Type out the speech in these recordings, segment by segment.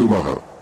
Schumacher. Schumacher.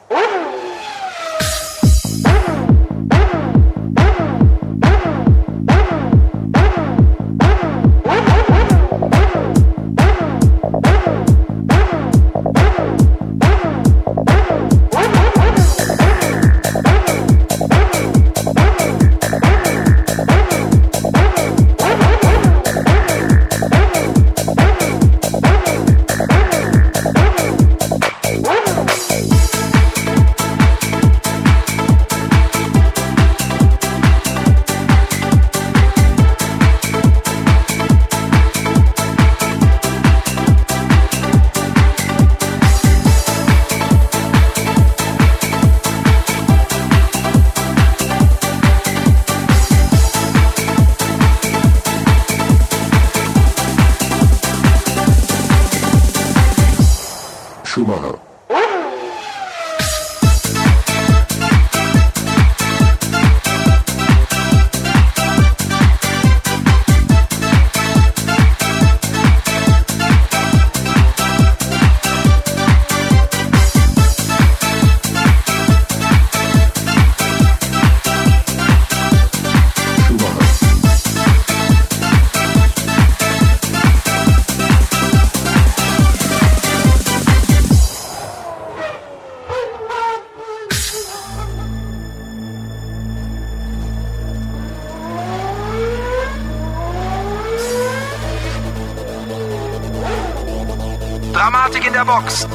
Dramatik in der Box.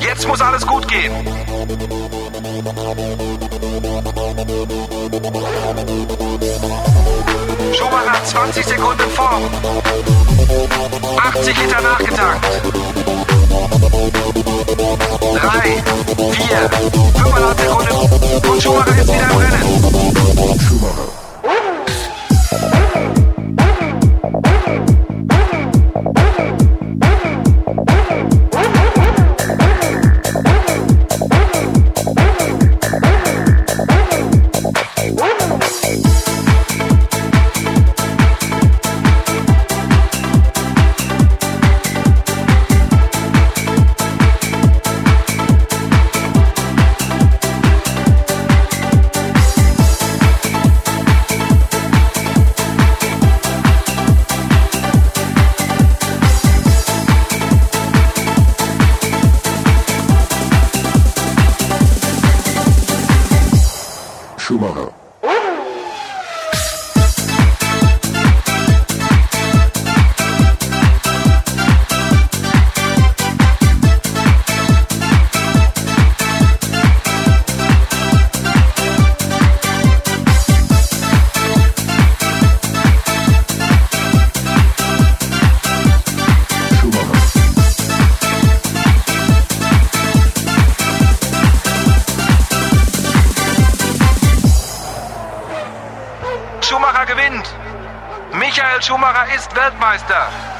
Jetzt muss alles gut gehen. Schumacher hat 20 Sekunden vor. 80 Liter nachgetankt. 3, 4, 5,5 Sekunden. Und Schumacher ist wieder im Rennen. Schumacher. Schumacher. Michael Schumacher ist Weltmeister.